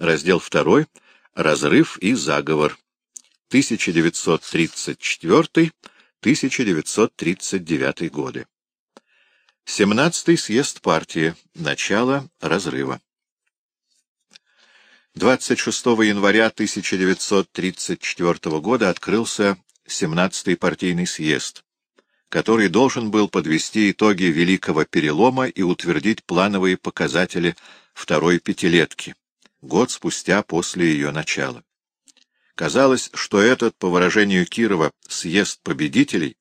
Раздел 2. Разрыв и заговор. 1934-1939 годы. 17-й съезд партии. Начало разрыва. 26 января 1934 года открылся 17-й партийный съезд, который должен был подвести итоги Великого Перелома и утвердить плановые показатели второй пятилетки, год спустя после ее начала. Казалось, что этот, по выражению Кирова, съезд победителей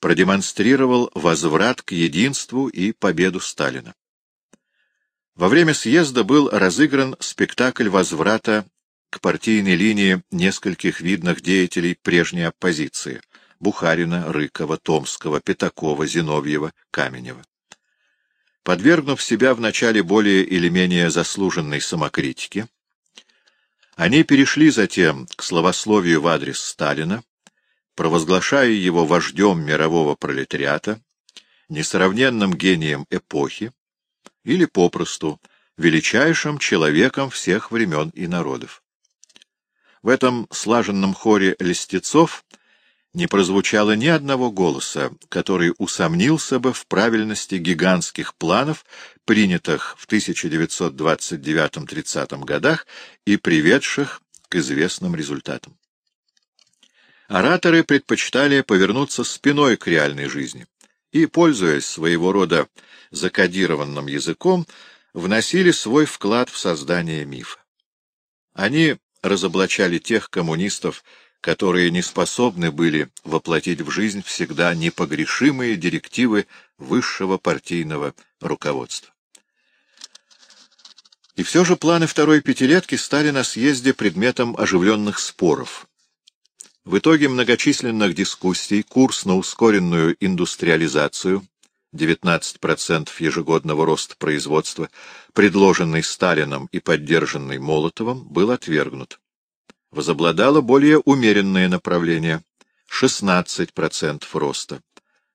продемонстрировал возврат к единству и победу Сталина. Во время съезда был разыгран спектакль возврата к партийной линии нескольких видных деятелей прежней оппозиции — Бухарина, Рыкова, Томского, Пятакова, Зиновьева, Каменева. Подвергнув себя вначале более или менее заслуженной самокритике, они перешли затем к словословию в адрес Сталина, провозглашая его вождем мирового пролетариата, несравненным гением эпохи или попросту величайшим человеком всех времен и народов. В этом слаженном хоре листецов не прозвучало ни одного голоса, который усомнился бы в правильности гигантских планов, принятых в 1929-30 годах и приведших к известным результатам. Ораторы предпочитали повернуться спиной к реальной жизни и, пользуясь своего рода закодированным языком, вносили свой вклад в создание мифа. Они разоблачали тех коммунистов, которые не способны были воплотить в жизнь всегда непогрешимые директивы высшего партийного руководства. И все же планы второй пятилетки стали на съезде предметом оживленных споров. В итоге многочисленных дискуссий курс на ускоренную индустриализацию 19% ежегодного роста производства, предложенный Сталином и поддержанный Молотовым, был отвергнут. Возобладало более умеренное направление — 16% роста,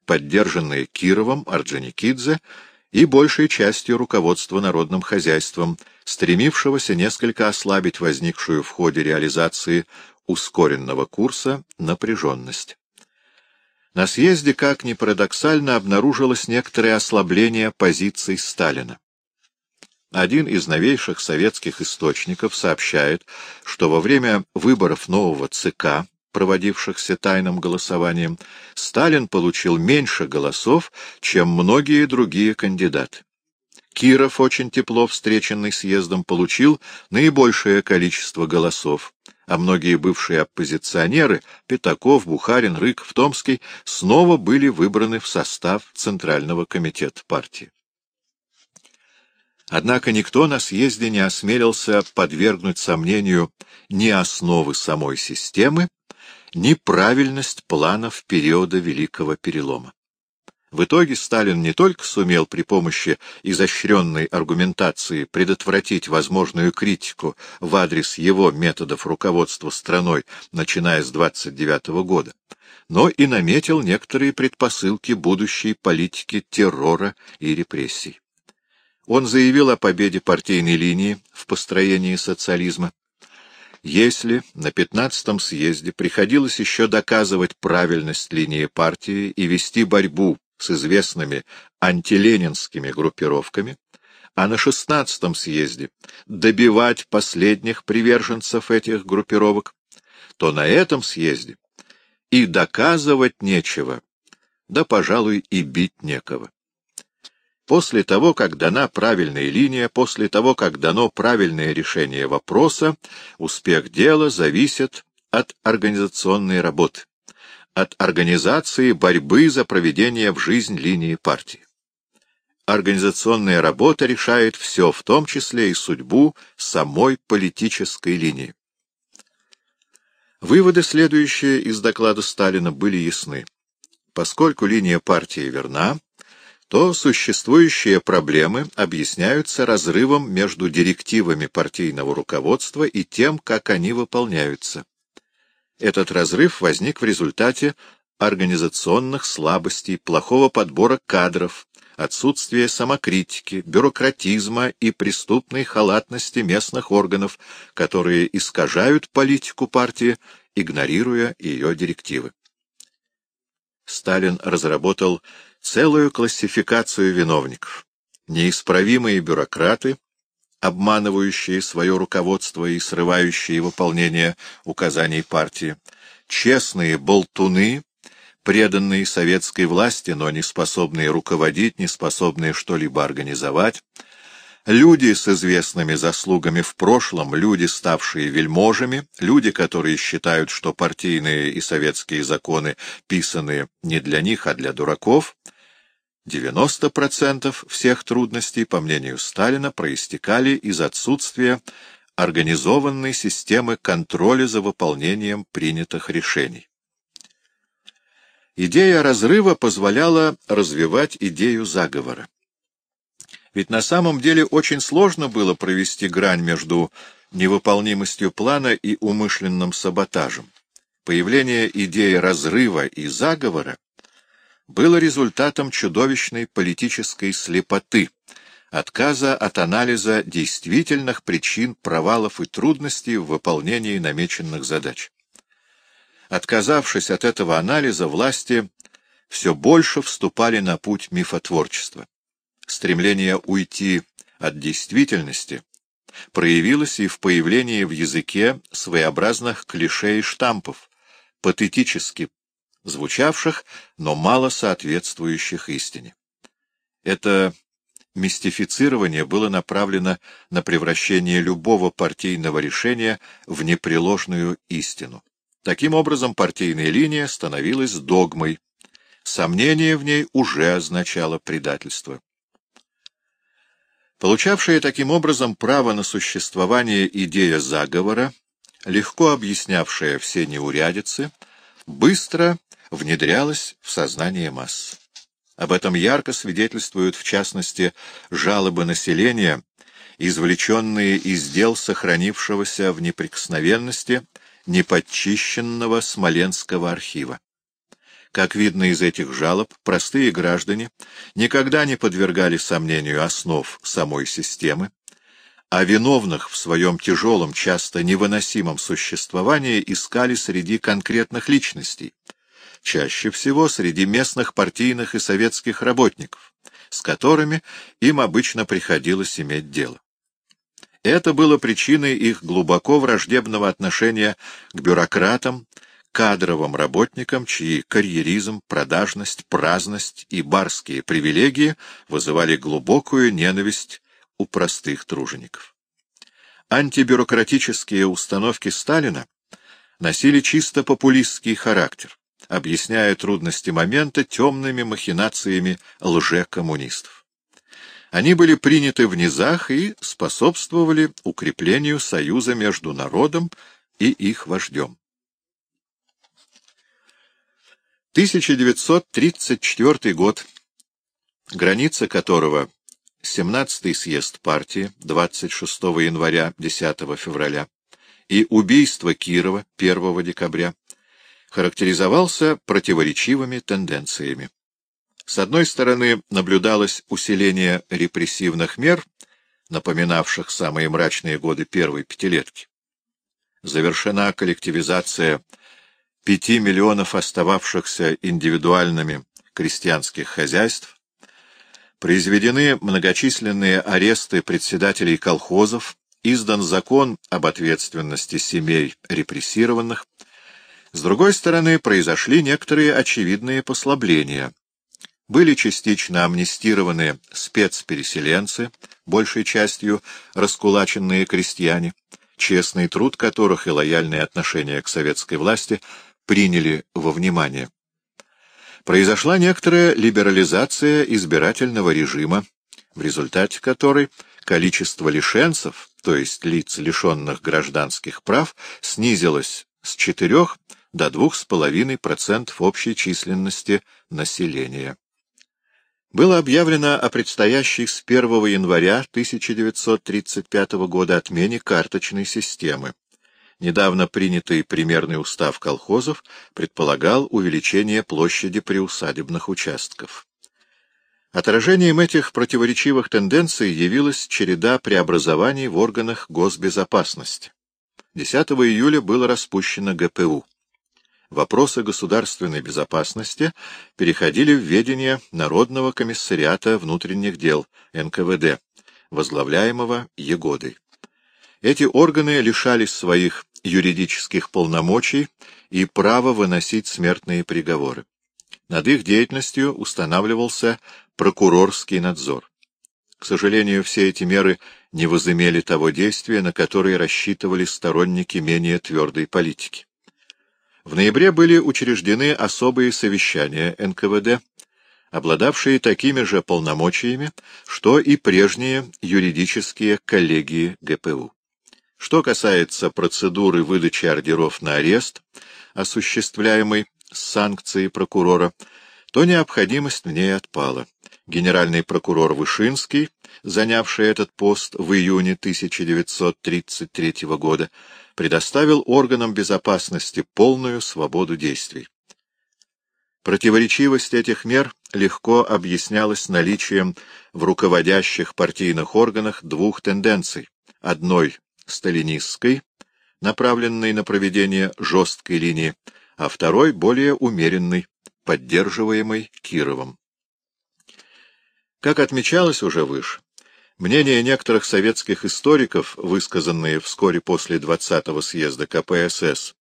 поддержанные Кировым, Орджоникидзе и большей частью руководства народным хозяйством, стремившегося несколько ослабить возникшую в ходе реализации ускоренного курса напряженность. На съезде, как ни парадоксально, обнаружилось некоторое ослабление позиций Сталина. Один из новейших советских источников сообщает, что во время выборов нового ЦК, проводившихся тайным голосованием, Сталин получил меньше голосов, чем многие другие кандидаты. Киров, очень тепло встреченный съездом, получил наибольшее количество голосов, а многие бывшие оппозиционеры — Пятаков, Бухарин, Рыков, Томский — снова были выбраны в состав Центрального комитета партии. Однако никто на съезде не осмелился подвергнуть сомнению ни основы самой системы, ни правильность планов периода Великого Перелома. В итоге Сталин не только сумел при помощи изощренной аргументации предотвратить возможную критику в адрес его методов руководства страной, начиная с 29 года, но и наметил некоторые предпосылки будущей политики террора и репрессий. Он заявил о победе партийной линии в построении социализма. Если на 15-м съезде приходилось еще доказывать правильность линии партии и вести борьбу с известными антиленинскими группировками, а на 16-м съезде добивать последних приверженцев этих группировок, то на этом съезде и доказывать нечего, да, пожалуй, и бить некого. После того, как дана правильная линия, после того, как дано правильное решение вопроса, успех дела зависит от организационной работы от организации борьбы за проведение в жизнь линии партии. Организационная работа решает все, в том числе и судьбу самой политической линии. Выводы, следующие из доклада Сталина, были ясны. Поскольку линия партии верна, то существующие проблемы объясняются разрывом между директивами партийного руководства и тем, как они выполняются. Этот разрыв возник в результате организационных слабостей, плохого подбора кадров, отсутствие самокритики, бюрократизма и преступной халатности местных органов, которые искажают политику партии, игнорируя ее директивы. Сталин разработал целую классификацию виновников. Неисправимые бюрократы, обманывающие свое руководство и срывающие выполнение указаний партии, честные болтуны, преданные советской власти, но не способные руководить, не способные что-либо организовать, люди с известными заслугами в прошлом, люди, ставшие вельможами, люди, которые считают, что партийные и советские законы писаны не для них, а для дураков, 90% всех трудностей, по мнению Сталина, проистекали из отсутствия организованной системы контроля за выполнением принятых решений. Идея разрыва позволяла развивать идею заговора. Ведь на самом деле очень сложно было провести грань между невыполнимостью плана и умышленным саботажем. Появление идеи разрыва и заговора было результатом чудовищной политической слепоты, отказа от анализа действительных причин провалов и трудностей в выполнении намеченных задач. Отказавшись от этого анализа, власти все больше вступали на путь мифотворчества. Стремление уйти от действительности проявилось и в появлении в языке своеобразных клише и штампов, патетически звучавших, но мало соответствующих истине. Это мистифицирование было направлено на превращение любого партийного решения в непреложную истину. Таким образом, партийная линия становилась догмой. Сомнение в ней уже означало предательство. Получавшая таким образом право на существование идея заговора, легко объяснявшая все неурядицы, быстро внедрялась в сознание масс. Об этом ярко свидетельствуют, в частности, жалобы населения, извлеченные из дел сохранившегося в неприкосновенности неподчищенного Смоленского архива. Как видно из этих жалоб, простые граждане никогда не подвергали сомнению основ самой системы, а виновных в своем тяжелом, часто невыносимом существовании искали среди конкретных личностей, чаще всего среди местных партийных и советских работников, с которыми им обычно приходилось иметь дело. Это было причиной их глубоко враждебного отношения к бюрократам, кадровым работникам, чьи карьеризм, продажность, праздность и барские привилегии вызывали глубокую ненависть у простых тружеников. Антибюрократические установки Сталина носили чисто популистский характер, объясняя трудности момента темными махинациями лже-коммунистов. Они были приняты в низах и способствовали укреплению союза между народом и их вождем. 1934 год, граница которого 17-й съезд партии 26 января 10 февраля и убийство Кирова 1 декабря характеризовался противоречивыми тенденциями. С одной стороны, наблюдалось усиление репрессивных мер, напоминавших самые мрачные годы первой пятилетки. Завершена коллективизация пяти миллионов остававшихся индивидуальными крестьянских хозяйств, произведены многочисленные аресты председателей колхозов, издан закон об ответственности семей репрессированных. С другой стороны, произошли некоторые очевидные послабления были частично амнистированы спецпереселенцы, большей частью раскулаченные крестьяне, честный труд которых и лояльное отношение к советской власти приняли во внимание. Произошла некоторая либерализация избирательного режима, в результате которой количество лишенцев, то есть лиц, лишенных гражданских прав, января с 4 до 2,5% общей численности населения было объявлено о предстоящей с 1 января 1935 года отмене карточной системы. Недавно принятый примерный устав колхозов предполагал увеличение площади приусадебных участков. Отражением этих противоречивых тенденций явилась череда преобразований в органах госбезопасности. 10 июля было распущено ГПУ. Вопросы государственной безопасности переходили в ведение Народного комиссариата внутренних дел НКВД, возглавляемого Егодой. Эти органы лишались своих юридических полномочий и права выносить смертные приговоры. Над их деятельностью устанавливался прокурорский надзор. К сожалению, все эти меры не возымели того действия, на которое рассчитывали сторонники менее твердой политики. В ноябре были учреждены особые совещания НКВД, обладавшие такими же полномочиями, что и прежние юридические коллегии ГПУ. Что касается процедуры выдачи ордеров на арест, осуществляемой с санкцией прокурора, то необходимость в ней отпала. Генеральный прокурор Вышинский, занявший этот пост в июне 1933 года, предоставил органам безопасности полную свободу действий. Противоречивость этих мер легко объяснялась наличием в руководящих партийных органах двух тенденций. Одной — сталинистской, направленной на проведение жесткой линии, а второй — более умеренной, поддерживаемой Кировым. Как отмечалось уже выше, мнения некоторых советских историков, высказанные вскоре после 20-го съезда КПСС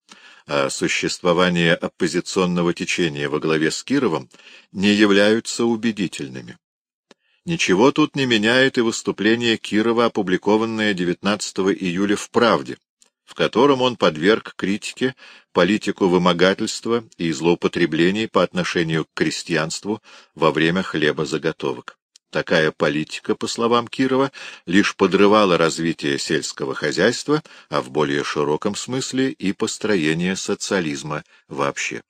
о существовании оппозиционного течения во главе с Кировым, не являются убедительными. Ничего тут не меняет и выступление Кирова, опубликованное 19 июля в «Правде», в котором он подверг критике политику вымогательства и злоупотреблений по отношению к крестьянству во время хлебозаготовок. Такая политика, по словам Кирова, лишь подрывала развитие сельского хозяйства, а в более широком смысле и построение социализма вообще.